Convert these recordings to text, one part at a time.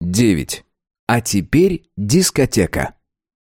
9. А теперь дискотека.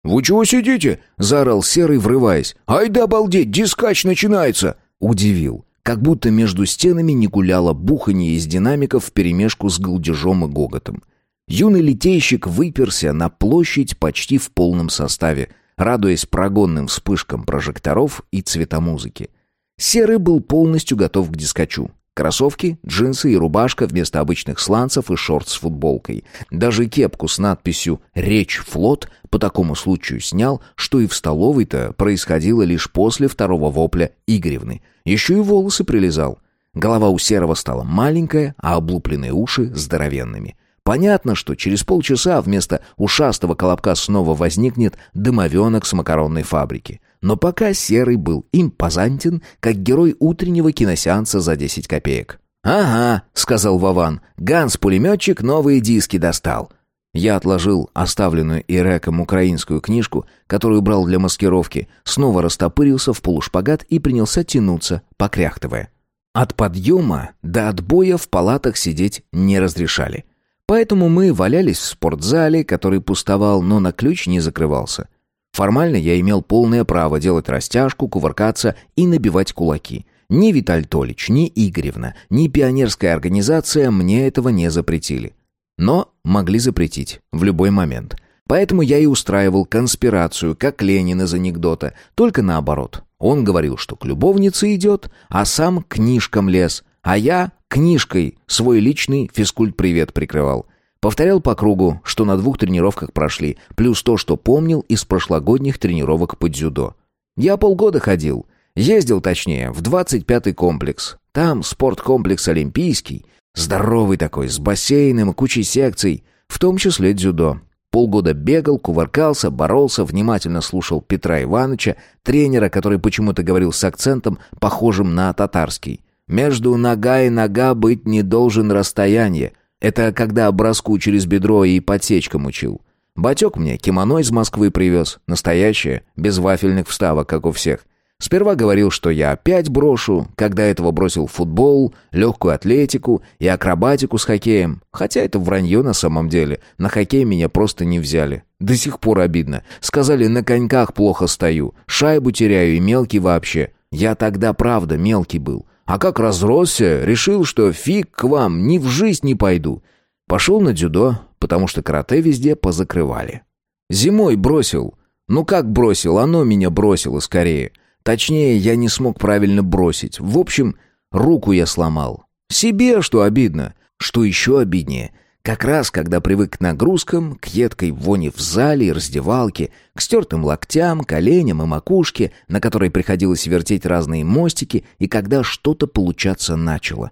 «Вы чего сидите?» — заорал Серый, врываясь. «Ай да обалдеть, дискач начинается!» Удивил. Как будто между стенами не гуляло буханье из динамиков вперемешку с галдежом и гоготом. Юный литейщик выперся на площадь почти в полном составе, радуясь прогонным вспышкам прожекторов и цветомузыки. Серый был полностью готов к дискочу. Кроссовки, джинсы и рубашка вместо обычных сланцев и шорт с футболкой. Даже кепку с надписью «Речь флот» по такому случаю снял, что и в столовой-то происходило лишь после второго вопля Игоревны. Еще и волосы прилезал. Голова у Серого стала маленькая, а облупленные уши здоровенными. Понятно, что через полчаса вместо ушастого колобка снова возникнет дымовенок с макаронной фабрики. Но пока Серый был импозантен, как герой утреннего киносеанса за 10 копеек. «Ага», — сказал Вован, — «Ганс-пулеметчик новые диски достал». Я отложил оставленную Иреком украинскую книжку, которую брал для маскировки, снова растопырился в полушпагат и принялся тянуться, покряхтывая. От подъема до отбоя в палатах сидеть не разрешали. Поэтому мы валялись в спортзале, который пустовал, но на ключ не закрывался. Формально я имел полное право делать растяжку, кувыркаться и набивать кулаки. Ни Виталь Толич, ни Игоревна, ни пионерская организация мне этого не запретили. Но могли запретить в любой момент. Поэтому я и устраивал конспирацию, как Ленин из анекдота, только наоборот. Он говорил, что к любовнице идет, а сам книжкам лез, а я книжкой свой личный физкульт-привет прикрывал. Повторял по кругу, что на двух тренировках прошли, плюс то, что помнил из прошлогодних тренировок по дзюдо. Я полгода ходил. Ездил, точнее, в 25-й комплекс. Там спорткомплекс олимпийский. Здоровый такой, с бассейном и кучей секций, в том числе дзюдо. Полгода бегал, кувыркался, боролся, внимательно слушал Петра Ивановича, тренера, который почему-то говорил с акцентом, похожим на татарский. «Между нога и нога быть не должен расстояние. Это когда броску через бедро и подсечкам учил. Батек мне кимоно из Москвы привез, настоящее, без вафельных вставок, как у всех. Сперва говорил, что я опять брошу, когда этого бросил футбол, легкую атлетику и акробатику с хоккеем. Хотя это вранье на самом деле. На хоккей меня просто не взяли. До сих пор обидно. Сказали, на коньках плохо стою, шайбу теряю и мелкий вообще. Я тогда правда мелкий был. А как разросся, решил, что фиг к вам, ни в жизнь не пойду. Пошел на дзюдо, потому что карате везде позакрывали. Зимой бросил. Ну как бросил, оно меня бросило скорее. Точнее, я не смог правильно бросить. В общем, руку я сломал. Себе что обидно. Что еще обиднее, как раз, когда привык к нагрузкам, к едкой воне в зале и раздевалке, к стертым локтям, коленям и макушке, на которой приходилось вертеть разные мостики, и когда что-то получаться начало.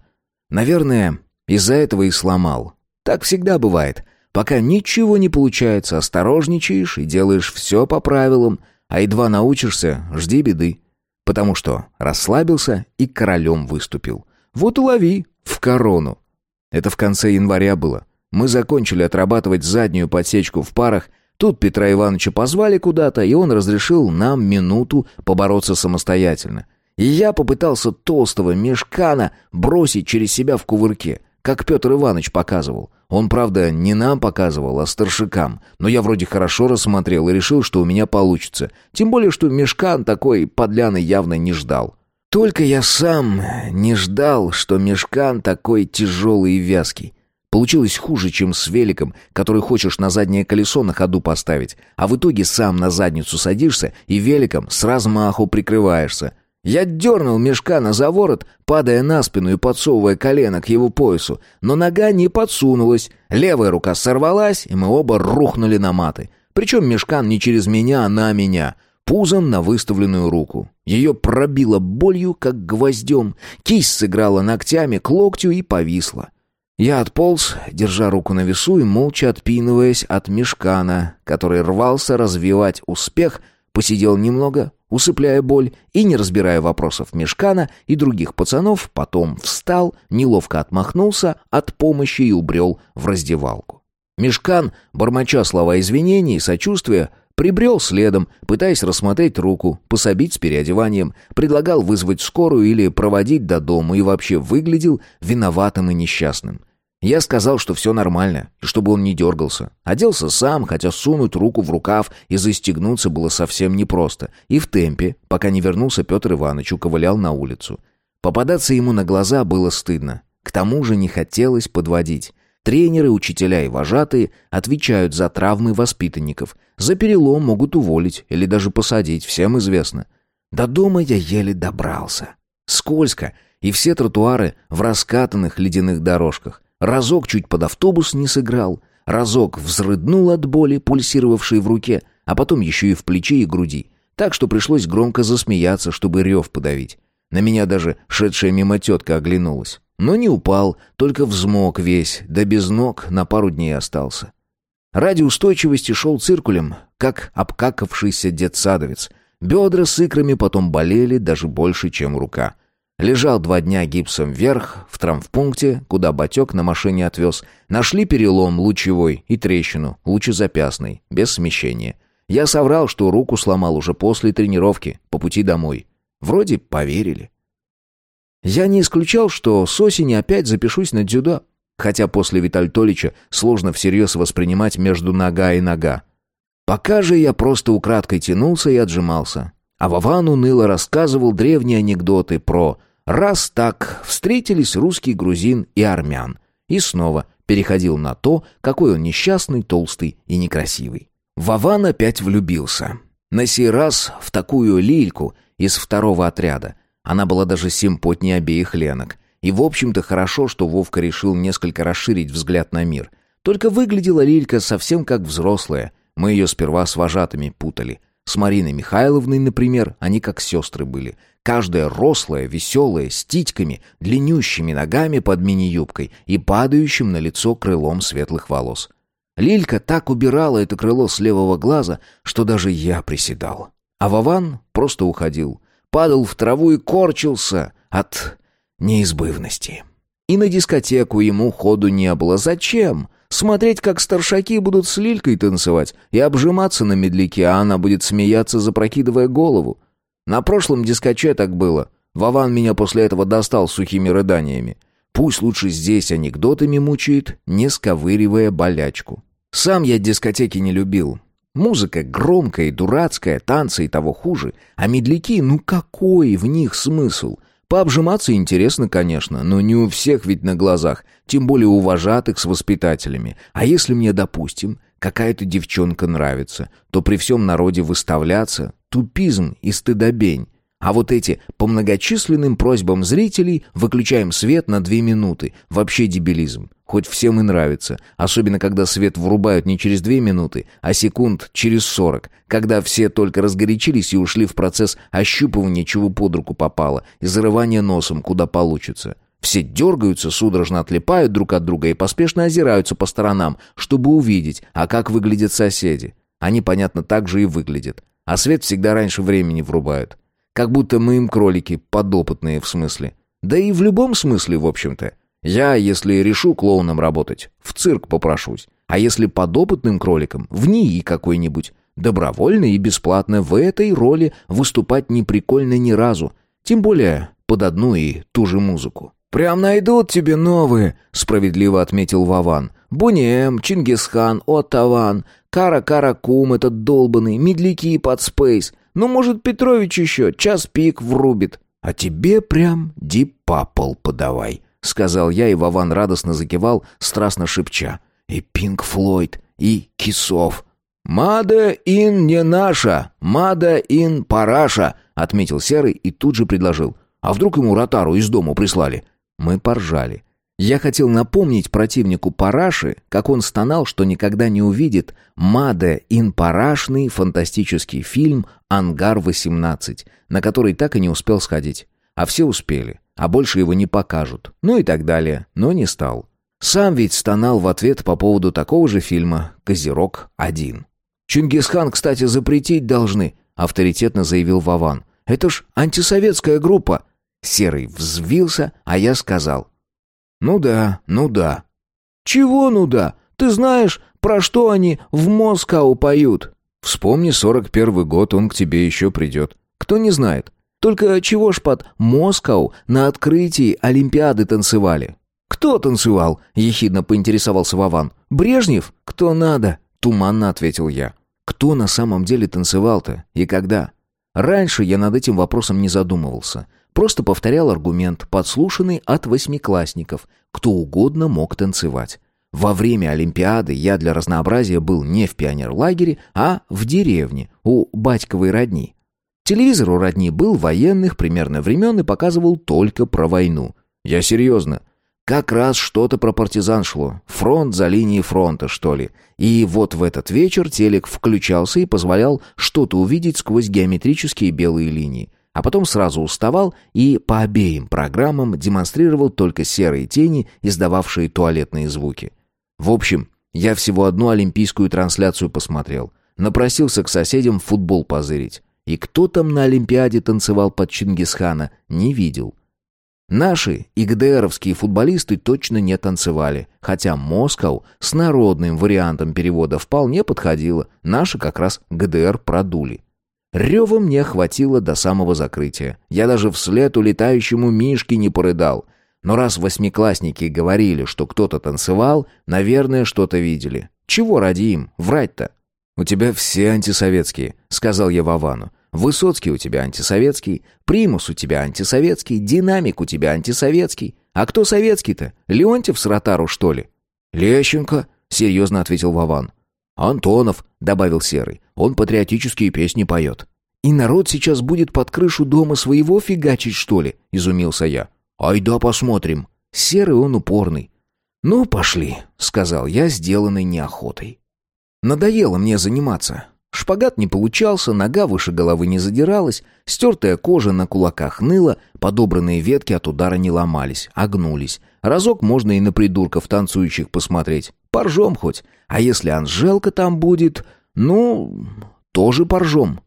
Наверное, из-за этого и сломал. Так всегда бывает. Пока ничего не получается, осторожничаешь и делаешь все по правилам, а едва научишься, жди беды. Потому что расслабился и королем выступил. Вот и лови в корону. Это в конце января было. Мы закончили отрабатывать заднюю подсечку в парах. Тут Петра Ивановича позвали куда-то, и он разрешил нам минуту побороться самостоятельно. И я попытался толстого мешкана бросить через себя в кувырке, как Петр Иванович показывал. Он, правда, не нам показывал, а старшикам. Но я вроде хорошо рассмотрел и решил, что у меня получится. Тем более, что мешкан такой подляны явно не ждал. Только я сам не ждал, что мешкан такой тяжелый и вязкий. Получилось хуже, чем с великом, который хочешь на заднее колесо на ходу поставить, а в итоге сам на задницу садишься и великом с размаху прикрываешься. Я дернул мешка на заворот, падая на спину и подсовывая колено к его поясу, но нога не подсунулась, левая рука сорвалась, и мы оба рухнули на маты. Причем мешкан не через меня, а на меня, пузом на выставленную руку. Ее пробило болью, как гвоздем, кисть сыграла ногтями к локтю и повисла. Я отполз, держа руку на весу и молча отпинываясь от мешкана, который рвался развивать успех, посидел немного, усыпляя боль, и, не разбирая вопросов мешкана и других пацанов, потом встал, неловко отмахнулся от помощи и убрел в раздевалку. Мешкан, бормоча слова извинений и сочувствия, Прибрел следом, пытаясь рассмотреть руку, пособить с переодеванием, предлагал вызвать скорую или проводить до дома и вообще выглядел виноватым и несчастным. Я сказал, что все нормально, и чтобы он не дергался. Оделся сам, хотя сунуть руку в рукав и застегнуться было совсем непросто. И в темпе, пока не вернулся Петр Иванович, уковылял на улицу. Попадаться ему на глаза было стыдно. К тому же не хотелось подводить. Тренеры, учителя и вожатые отвечают за травмы воспитанников. За перелом могут уволить или даже посадить, всем известно. До дома я еле добрался. Скользко, и все тротуары в раскатанных ледяных дорожках. Разок чуть под автобус не сыграл, разок взрыднул от боли, пульсировавшей в руке, а потом еще и в плече и груди. Так что пришлось громко засмеяться, чтобы рев подавить. На меня даже шедшая мимо тетка оглянулась. Но не упал, только взмок весь, да без ног на пару дней остался. Ради устойчивости шел циркулем, как обкакавшийся детсадовец. Бедра с икрами потом болели даже больше, чем рука. Лежал два дня гипсом вверх, в травмпункте, куда батек на машине отвез. Нашли перелом лучевой и трещину, лучезапястный, без смещения. Я соврал, что руку сломал уже после тренировки, по пути домой. Вроде поверили. Я не исключал, что с осени опять запишусь на дзюдо, хотя после Витальтолича сложно всерьез воспринимать между нога и нога. Пока же я просто украдкой тянулся и отжимался. А Вован уныло рассказывал древние анекдоты про Раз так встретились русский, грузин и армян. И снова переходил на то, какой он несчастный, толстый и некрасивый. Вован опять влюбился. На сей раз в такую лильку из второго отряда. Она была даже симпотнее обеих ленок. И, в общем-то, хорошо, что Вовка решил несколько расширить взгляд на мир. Только выглядела Лилька совсем как взрослая. Мы ее сперва с вожатыми путали. С Мариной Михайловной, например, они как сестры были. Каждая рослая, веселая, с титьками, длиннющими ногами под мини-юбкой и падающим на лицо крылом светлых волос. Лилька так убирала это крыло с левого глаза, что даже я приседал. А Вован просто уходил, падал в траву и корчился от неизбывности. И на дискотеку ему ходу не было. Зачем? Смотреть, как старшаки будут с Лилькой танцевать и обжиматься на медляке, а она будет смеяться, запрокидывая голову. На прошлом дискоче так было. Вован меня после этого достал сухими рыданиями. Пусть лучше здесь анекдотами мучает, не сковыривая болячку. Сам я дискотеки не любил. Музыка громкая и дурацкая, танцы и того хуже. А медляки, ну какой в них смысл? Пообжиматься интересно, конечно, но не у всех ведь на глазах, тем более у вожатых с воспитателями. А если мне, допустим, какая-то девчонка нравится, то при всем народе выставляться — тупизм и стыдобень. А вот эти по многочисленным просьбам зрителей выключаем свет на две минуты. Вообще дебилизм. Хоть всем и нравится. Особенно, когда свет врубают не через две минуты, а секунд через сорок. Когда все только разгорячились и ушли в процесс ощупывания, чего под руку попало, и зарывания носом, куда получится. Все дергаются, судорожно отлипают друг от друга и поспешно озираются по сторонам, чтобы увидеть, а как выглядят соседи. Они, понятно, так же и выглядят. А свет всегда раньше времени врубают. Как будто мы им кролики, подопытные в смысле. Да и в любом смысле, в общем-то. Я, если решу клоуном работать, в цирк попрошусь. А если подопытным кроликом, в НИИ какой-нибудь. Добровольно и бесплатно в этой роли выступать не прикольно ни разу. Тем более под одну и ту же музыку. «Прям найдут тебе новые», — справедливо отметил Вован. «Бунем, Чингисхан, Оттаван, Кара-Каракум этот долбанный, медляки под спейс. Ну, может, Петрович еще час пик врубит. А тебе прям дипапл подавай». — сказал я, и Вован радостно закивал, страстно шепча. «И Пинк Флойд, и Кисов». «Мада ин не наша, мада ин параша», — отметил Серый и тут же предложил. «А вдруг ему ротару из дому прислали?» Мы поржали. Я хотел напомнить противнику Параши, как он стонал, что никогда не увидит «Мада ин парашный» фантастический фильм «Ангар-18», на который так и не успел сходить. А все успели а больше его не покажут. Ну и так далее, но не стал. Сам ведь стонал в ответ по поводу такого же фильма «Козерог-1». «Чингисхан, кстати, запретить должны», — авторитетно заявил Вован. «Это ж антисоветская группа». Серый взвился, а я сказал. «Ну да, ну да». «Чего ну да? Ты знаешь, про что они в Москву поют?» «Вспомни, сорок первый год, он к тебе еще придет. Кто не знает?» Только чего ж под Москву на открытии Олимпиады танцевали? «Кто танцевал?» — ехидно поинтересовался Вован. «Брежнев? Кто надо?» — туманно ответил я. «Кто на самом деле танцевал-то и когда?» Раньше я над этим вопросом не задумывался. Просто повторял аргумент, подслушанный от восьмиклассников. Кто угодно мог танцевать. Во время Олимпиады я для разнообразия был не в пионерлагере, а в деревне, у батьковой родни. Телевизор у родни был военных примерно времен и показывал только про войну. Я серьезно. Как раз что-то про партизан шло. Фронт за линией фронта, что ли. И вот в этот вечер телек включался и позволял что-то увидеть сквозь геометрические белые линии. А потом сразу уставал и по обеим программам демонстрировал только серые тени, издававшие туалетные звуки. В общем, я всего одну олимпийскую трансляцию посмотрел. Напросился к соседям футбол позырить. И кто там на Олимпиаде танцевал под Чингисхана, не видел. Наши ИГДРовские футболисты точно не танцевали, хотя Москва с народным вариантом перевода вполне подходила, наши как раз ГДР продули. Рева мне хватило до самого закрытия. Я даже вслед улетающему Мишке не порыдал — но раз восьмиклассники говорили, что кто-то танцевал, наверное, что-то видели. Чего ради им? Врать-то. «У тебя все антисоветские», — сказал я Вовану. «Высоцкий у тебя антисоветский, Примус у тебя антисоветский, Динамик у тебя антисоветский. А кто советский-то? Леонтьев с Ротару, что ли?» «Лещенко», — серьезно ответил Вован. «Антонов», — добавил Серый. «Он патриотические песни поет». «И народ сейчас будет под крышу дома своего фигачить, что ли?» — изумился я. «Айда посмотрим». Серый он упорный. «Ну, пошли», — сказал я, сделанной неохотой. Надоело мне заниматься. Шпагат не получался, нога выше головы не задиралась, стертая кожа на кулаках ныла, подобранные ветки от удара не ломались, а гнулись. Разок можно и на придурков танцующих посмотреть. Поржем хоть. А если Анжелка там будет, ну, тоже поржем.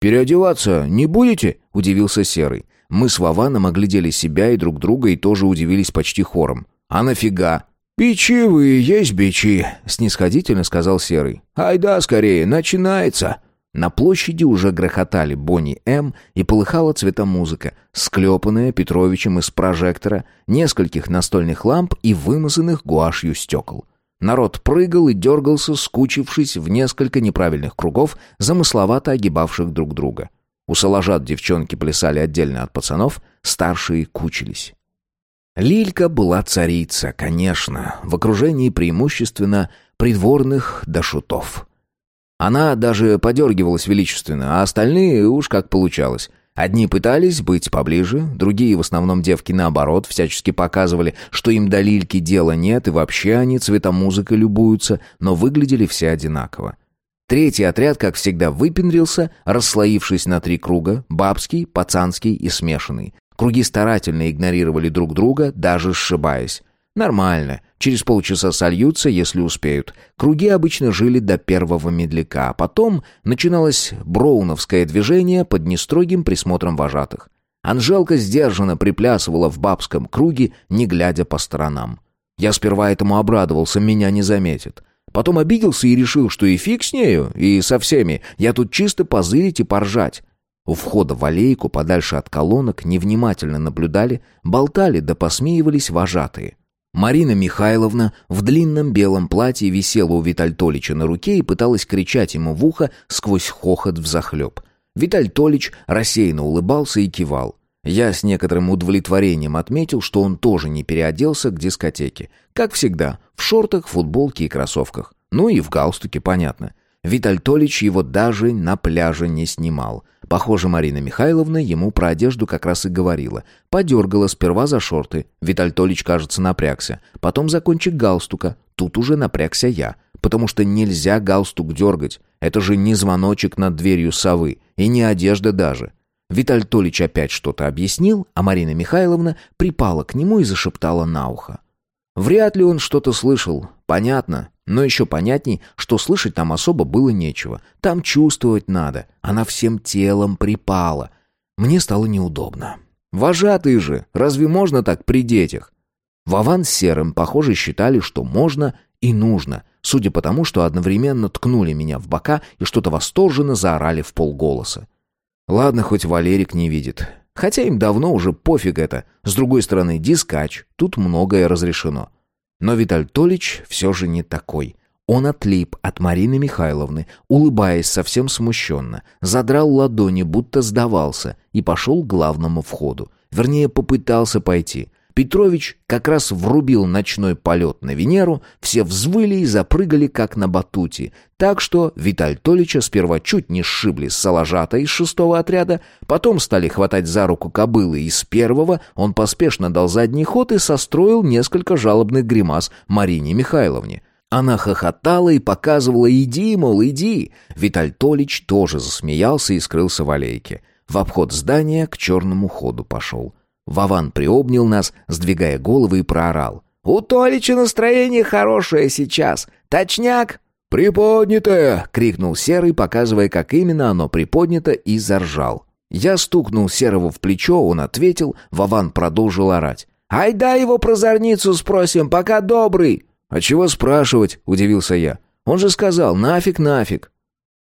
«Переодеваться не будете?» — удивился Серый. Мы с Вованом оглядели себя и друг друга и тоже удивились почти хором. «А нафига?» «Бичи есть бичи», — снисходительно сказал Серый. «Айда скорее, начинается». На площади уже грохотали Бонни М. и полыхала цветомузыка, склепанная Петровичем из прожектора, нескольких настольных ламп и вымазанных гуашью стекол. Народ прыгал и дергался, скучившись в несколько неправильных кругов, замысловато огибавших друг друга. У соложат девчонки плясали отдельно от пацанов, старшие кучились. Лилька была царица, конечно, в окружении преимущественно придворных до шутов. Она даже подергивалась величественно, а остальные уж как получалось. Одни пытались быть поближе, другие, в основном девки, наоборот, всячески показывали, что им до лильки дела нет, и вообще они цветомузыкой любуются, но выглядели все одинаково. Третий отряд, как всегда, выпендрился, расслоившись на три круга — бабский, пацанский и смешанный. Круги старательно игнорировали друг друга, даже сшибаясь. Нормально. Через полчаса сольются, если успеют. Круги обычно жили до первого медляка, а потом начиналось броуновское движение под нестрогим присмотром вожатых. Анжелка сдержанно приплясывала в бабском круге, не глядя по сторонам. Я сперва этому обрадовался, меня не заметят. Потом обиделся и решил, что и фиг с нею, и со всеми. Я тут чисто позырить и поржать. У входа в аллейку, подальше от колонок, невнимательно наблюдали, болтали да посмеивались вожатые. Марина Михайловна в длинном белом платье висела у Витальтолича на руке и пыталась кричать ему в ухо сквозь хохот взахлеб. Виталь Толич рассеянно улыбался и кивал. Я с некоторым удовлетворением отметил, что он тоже не переоделся к дискотеке. Как всегда, в шортах, футболке и кроссовках. Ну и в галстуке, понятно. Виталь Толич его даже на пляже не снимал. Похоже, Марина Михайловна ему про одежду как раз и говорила. Подергала сперва за шорты. Виталь Толич, кажется, напрягся. Потом за кончик галстука. Тут уже напрягся я. Потому что нельзя галстук дергать. Это же не звоночек над дверью совы. И не одежда даже. Виталь Толич опять что-то объяснил, а Марина Михайловна припала к нему и зашептала на ухо. Вряд ли он что-то слышал. Понятно. Но еще понятней, что слышать там особо было нечего. Там чувствовать надо. Она всем телом припала. Мне стало неудобно. Вожатые же, разве можно так при детях? Вован с Серым, похоже, считали, что можно и нужно, судя по тому, что одновременно ткнули меня в бока и что-то восторженно заорали в полголоса. Ладно, хоть Валерик не видит. Хотя им давно уже пофиг это. С другой стороны, дискач, тут многое разрешено. Но Виталь Толич все же не такой. Он отлип от Марины Михайловны, улыбаясь совсем смущенно, задрал ладони, будто сдавался, и пошел к главному входу. Вернее, попытался пойти. Петрович как раз врубил ночной полет на Венеру, все взвыли и запрыгали, как на батуте. Так что Виталь Толича сперва чуть не сшибли с Салажата из шестого отряда, потом стали хватать за руку кобылы из первого, он поспешно дал задний ход и состроил несколько жалобных гримас Марине Михайловне. Она хохотала и показывала «иди, мол, иди». Виталь Толич тоже засмеялся и скрылся в аллейке. В обход здания к черному ходу пошел. Вован приобнял нас, сдвигая головы и проорал. «У Толича настроение хорошее сейчас. Точняк!» «Приподнятое!» — крикнул Серый, показывая, как именно оно приподнято, и заржал. Я стукнул Серого в плечо, он ответил, Вован продолжил орать. «Ай да его про зорницу спросим, пока добрый!» «А чего спрашивать?» — удивился я. «Он же сказал, нафиг, нафиг!»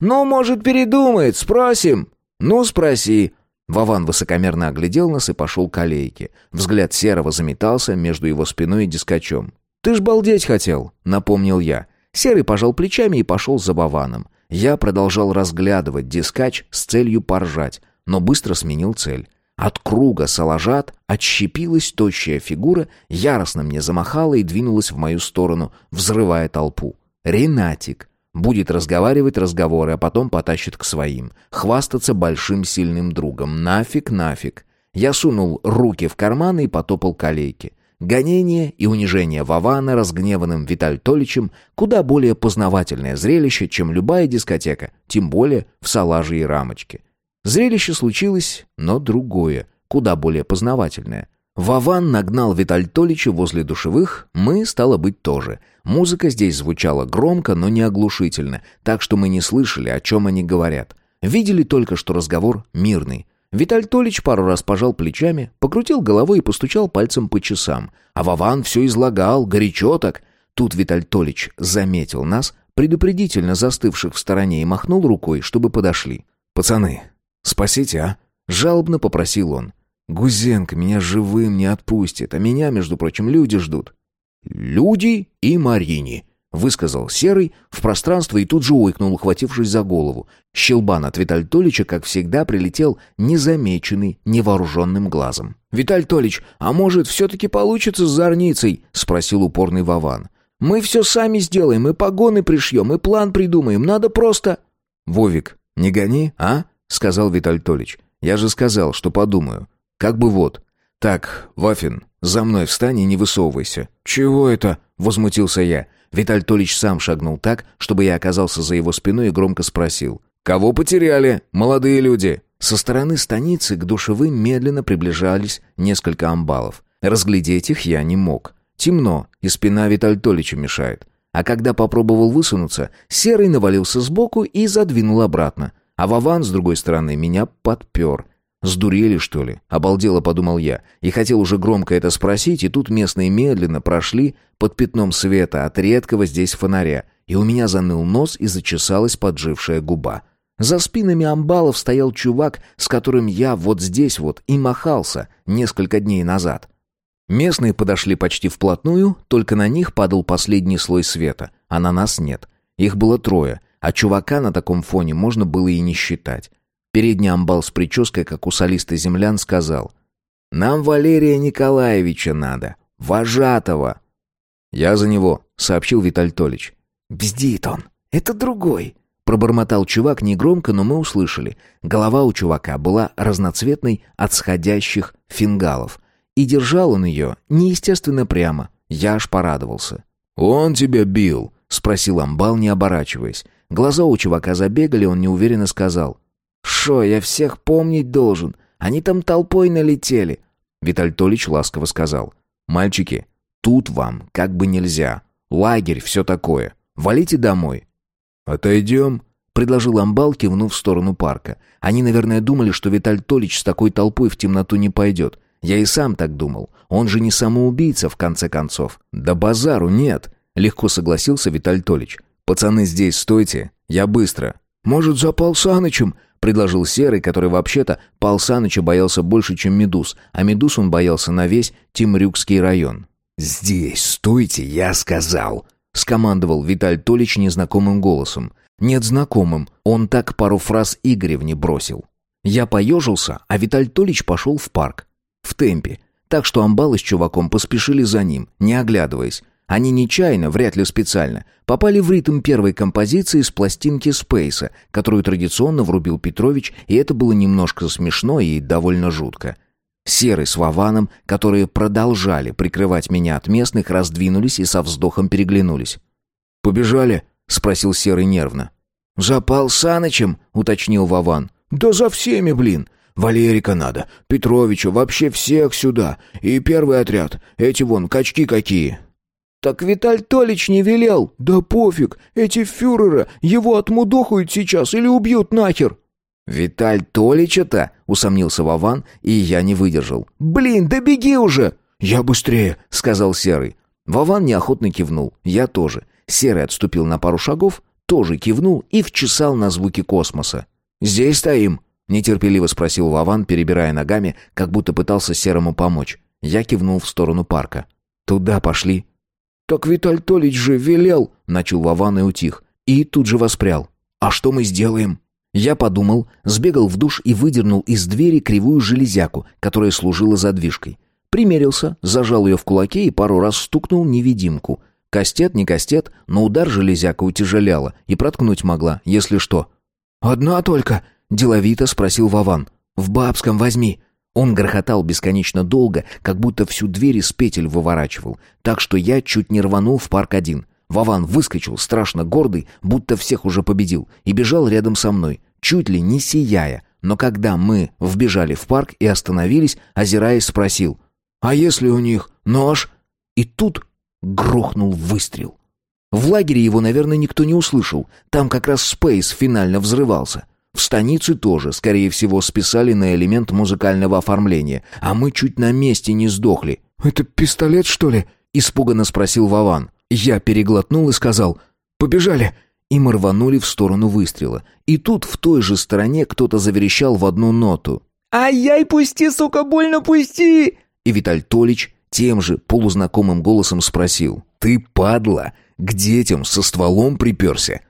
«Ну, может, передумает, спросим!» «Ну, спроси!» Вован высокомерно оглядел нас и пошел к аллейке. Взгляд Серого заметался между его спиной и дискачом. «Ты ж балдеть хотел», — напомнил я. Серый пожал плечами и пошел за Вованом. Я продолжал разглядывать дискач с целью поржать, но быстро сменил цель. От круга салажат отщепилась тощая фигура, яростно мне замахала и двинулась в мою сторону, взрывая толпу. «Ренатик!» Будет разговаривать разговоры, а потом потащит к своим. Хвастаться большим сильным другом. Нафиг, нафиг. Я сунул руки в карманы и потопал к аллейке. Гонение и унижение Вавана разгневанным Виталь Толичем куда более познавательное зрелище, чем любая дискотека, тем более в салаже и рамочке. Зрелище случилось, но другое, куда более познавательное. Вован нагнал Витальтолича возле душевых, мы, стало быть, тоже. Музыка здесь звучала громко, но не оглушительно, так что мы не слышали, о чем они говорят. Видели только, что разговор мирный. Витальтолич пару раз пожал плечами, покрутил головой и постучал пальцем по часам. А Вован все излагал, горячо так. Тут Витальтолич заметил нас, предупредительно застывших в стороне, и махнул рукой, чтобы подошли. «Пацаны, спасите, а?» Жалобно попросил он. Гузенко меня живым не отпустит, а меня, между прочим, люди ждут. Люди и Марини, высказал Серый в пространство и тут же ойкнул, ухватившись за голову. Щелбан от Виталь Толича, как всегда, прилетел незамеченный, невооруженным глазом. «Виталь Толич, а может, все-таки получится с зорницей?» — спросил упорный Вован. «Мы все сами сделаем, и погоны пришьем, и план придумаем, надо просто...» «Вовик, не гони, а?» — сказал Виталь Толич. «Я же сказал, что подумаю. Как бы вот. Так, Вафин, за мной встань и не высовывайся. Чего это? возмутился я. Виталь Толич сам шагнул так, чтобы я оказался за его спиной и громко спросил: "Кого потеряли, молодые люди?" Со стороны станицы к душевым медленно приближались несколько амбалов. Разглядеть их я не мог. Темно, и спина Виталь Толича мешает. А когда попробовал высунуться, серый навалился сбоку и задвинул обратно. А Вован, с другой стороны, меня подпер. Сдурели, что ли? Обалдело, подумал я. И хотел уже громко это спросить, и тут местные медленно прошли под пятном света от редкого здесь фонаря, и у меня заныл нос и зачесалась поджившая губа. За спинами амбалов стоял чувак, с которым я вот здесь вот и махался несколько дней назад. Местные подошли почти вплотную, только на них падал последний слой света, а на нас нет. Их было трое, а чувака на таком фоне можно было и не считать. Передний амбал с прической, как у солиста землян, сказал. «Нам Валерия Николаевича надо. Вожатого». «Я за него», — сообщил Виталь Толич. «Бздит он. Это другой». Пробормотал чувак негромко, но мы услышали. Голова у чувака была разноцветной от сходящих фингалов. И держал он ее неестественно прямо. Я аж порадовался. «Он тебя бил?» — спросил амбал, не оборачиваясь. Глаза у чувака забегали, он неуверенно сказал. «Шо, я всех помнить должен? Они там толпой налетели». Виталь Толич ласково сказал. «Мальчики, тут вам как бы нельзя. Лагерь, все такое. Валите домой». «Отойдем», — предложил Амбал, кивнув в сторону парка. Они, наверное, думали, что Виталь Толич с такой толпой в темноту не пойдет. Я и сам так думал. Он же не самоубийца, в конце концов. «Да базару нет», — легко согласился Виталь Толич. «Пацаны, здесь стойте. Я быстро». «Может, за Пал Санычем?» Предложил Серый, который вообще-то Пал Саныча боялся больше, чем Медуз, а Медуз он боялся на весь Тимрюкский район. «Здесь стойте, я сказал!» — скомандовал Виталь Толич незнакомым голосом. Нет, знакомым, он так пару фраз Игоревне бросил. Я поежился, а Виталь Толич пошел в парк. В темпе. Так что амбалы с чуваком поспешили за ним, не оглядываясь. Они нечаянно, вряд ли специально, попали в ритм первой композиции с пластинки Спейса, которую традиционно врубил Петрович, и это было немножко смешно и довольно жутко. Серый с Вованом, которые продолжали прикрывать меня от местных, раздвинулись и со вздохом переглянулись. «Побежали?» — спросил Серый нервно. «За Пал Санычем?» — уточнил Вован. «Да за всеми, блин. Валерика надо, Петровича, вообще всех сюда. И первый отряд. Эти вон, качки какие». «Так Виталь Толич не велел!» «Да пофиг! Эти фюреры его отмудохают сейчас или убьют нахер!» «Виталь Толича-то?» — усомнился Вован, и я не выдержал. «Блин, да беги уже!» «Я быстрее!» — сказал Серый. Вован неохотно кивнул, я тоже. Серый отступил на пару шагов, тоже кивнул и вчесал на звуки космоса. «Здесь стоим?» — нетерпеливо спросил Вован, перебирая ногами, как будто пытался Серому помочь. Я кивнул в сторону парка. «Туда пошли». «Так Виталь Толич же велел!» — начал Вован и утих. И тут же воспрял. «А что мы сделаем?» Я подумал, сбегал в душ и выдернул из двери кривую железяку, которая служила задвижкой. Примерился, зажал ее в кулаке и пару раз стукнул невидимку. Кастет, не кастет, но удар железяка утяжеляла и проткнуть могла, если что. «Одна только?» — деловито спросил Вован. «В бабском возьми». Он грохотал бесконечно долго, как будто всю дверь из петель выворачивал, так что я чуть не рванул в парк один. Вован выскочил, страшно гордый, будто всех уже победил, и бежал рядом со мной, чуть ли не сияя. Но когда мы вбежали в парк и остановились, озираясь, спросил, «А если у них нож?» И тут грохнул выстрел. В лагере его, наверное, никто не услышал. Там как раз Спейс финально взрывался. В станице тоже, скорее всего, списали на элемент музыкального оформления, а мы чуть на месте не сдохли. «Это пистолет, что ли?» — испуганно спросил Вован. Я переглотнул и сказал «Побежали!» И мы рванули в сторону выстрела. И тут в той же стороне кто-то заверещал в одну ноту. «Ай-яй, пусти, сука, больно пусти!» И Виталь Толич тем же полузнакомым голосом спросил «Ты, падла, к детям со стволом приперся?»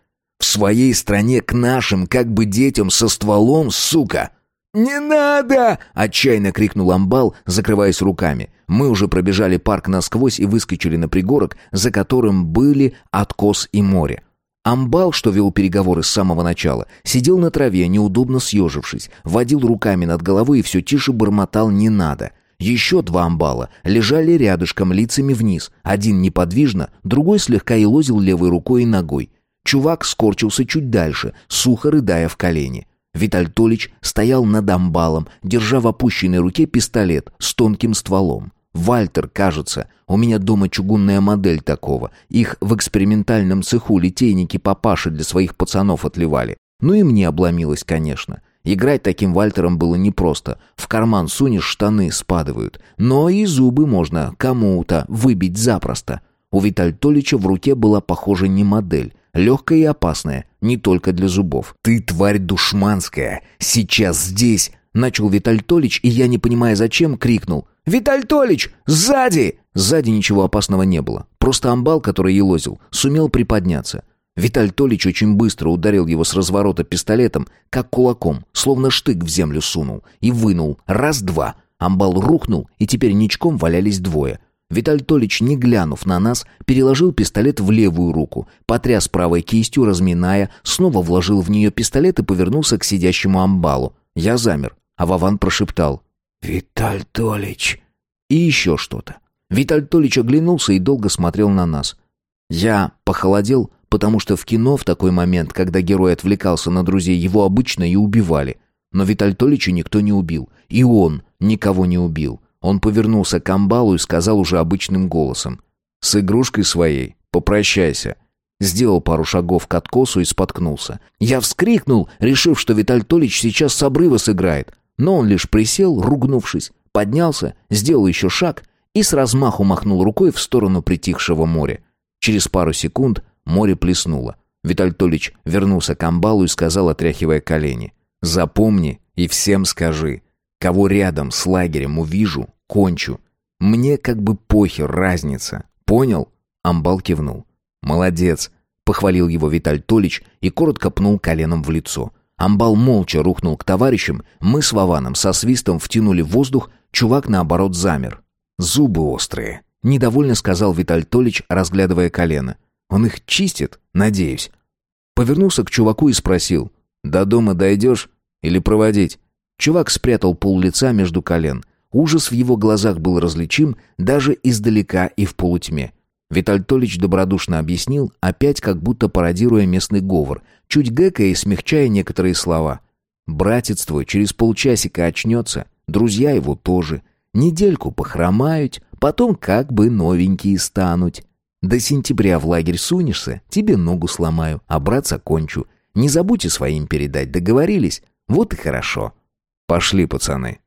В своей стране к нашим, как бы детям со стволом, сука!» «Не надо!» — отчаянно крикнул амбал, закрываясь руками. Мы уже пробежали парк насквозь и выскочили на пригорок, за которым были откос и море. Амбал, что вел переговоры с самого начала, сидел на траве, неудобно съежившись, водил руками над головой и все тише бормотал «не надо». Еще два амбала лежали рядышком лицами вниз, один неподвижно, другой слегка елозил левой рукой и ногой. Чувак скорчился чуть дальше, сухо рыдая в колени. Виталь Толич стоял над амбалом, держа в опущенной руке пистолет с тонким стволом. Вальтер, кажется, у меня дома чугунная модель такого. Их в экспериментальном цеху литейники папаши для своих пацанов отливали. Ну и мне обломилось, конечно. Играть таким Вальтером было непросто. В карман сунешь, штаны спадывают. Но и зубы можно кому-то выбить запросто. У Виталь Толича в руке была, похоже, не модель, легкая и опасная, не только для зубов. «Ты, тварь душманская, сейчас здесь!» Начал Виталь Толич, и я, не понимая зачем, крикнул. «Виталь Толич, сзади!» Сзади ничего опасного не было. Просто амбал, который елозил, сумел приподняться. Виталь Толич очень быстро ударил его с разворота пистолетом, как кулаком, словно штык в землю сунул, и вынул. Раз-два. Амбал рухнул, и теперь ничком валялись двое. Виталь Толич, не глянув на нас, переложил пистолет в левую руку, потряс правой кистью, разминая, снова вложил в нее пистолет и повернулся к сидящему амбалу. Я замер, а Вован прошептал «Виталь Толич». И еще что-то. Виталь Толич оглянулся и долго смотрел на нас. Я похолодел, потому что в кино в такой момент, когда герой отвлекался на друзей, его обычно и убивали. Но Виталь Толича никто не убил, и он никого не убил. Он повернулся к амбалу и сказал уже обычным голосом. «С игрушкой своей попрощайся». Сделал пару шагов к откосу и споткнулся. Я вскрикнул, решив, что Виталь Толич сейчас с обрыва сыграет. Но он лишь присел, ругнувшись, поднялся, сделал еще шаг и с размаху махнул рукой в сторону притихшего моря. Через пару секунд море плеснуло. Виталь Толич вернулся к амбалу и сказал, отряхивая колени. Запомни и всем скажи. Кого рядом с лагерем увижу, кончу. Мне как бы похер разница. Понял? Амбал кивнул. Молодец. Похвалил его Виталь Толич и коротко пнул коленом в лицо. Амбал молча рухнул к товарищам, мы с Вованом со свистом втянули воздух, чувак наоборот замер. Зубы острые. Недовольно сказал Виталь Толич, разглядывая колено. Он их чистит, надеюсь. Повернулся к чуваку и спросил. «До дома дойдешь? Или проводить?» Чувак спрятал пол лица между колен. Ужас в его глазах был различим даже издалека и в полутьме. Виталь Толич добродушно объяснил, опять как будто пародируя местный говор, чуть гэкая и смягчая некоторые слова. «Братец твой через полчасика очнется, друзья его тоже. Недельку похромают, потом как бы новенькие станут. До сентября в лагерь сунешься, тебе ногу сломаю, а браться кончу. Не забудьте своим передать, договорились? Вот и хорошо. Пошли, пацаны.